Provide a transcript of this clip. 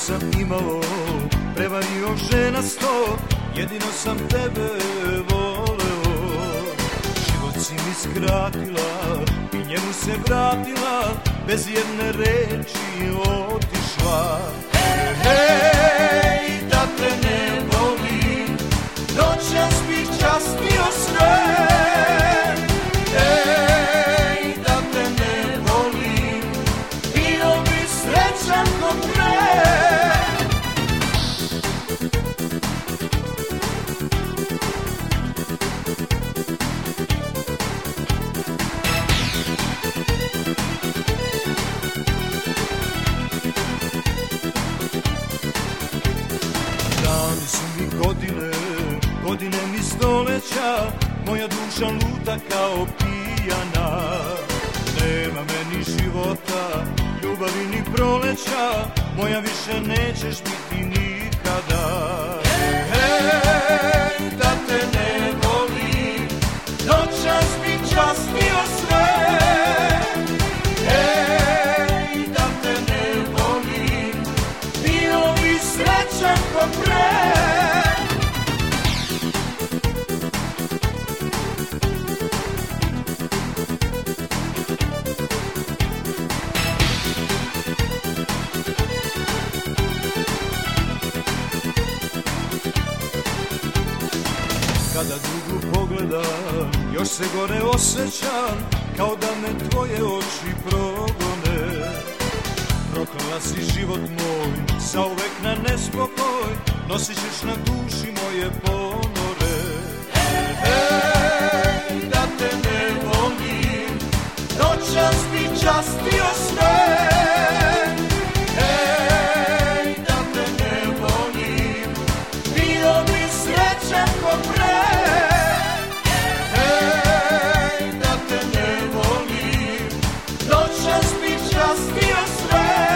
sam imao Prevario žena sto Jedino sam tebe voleo. Život si mi skratila I njemu se vratila Bez jedne reči otišla stoleća Moja duša luta kao pijana. Nema meni života, ljubavi ni proleća Moja više nećeš biti nikada. Hej, da te ne volim Noćas bi častio sve. Ej, da te ne volim Bio bi srećan ko Kada drugu pogledam, još se gore osjećam Kao da me tvoje oči progone. Proklala si život moj, zauvek na nespokoj Nosit ćeš na duši moje ponore. Hej, da te ne volim Noćas bi časti as minhas fés.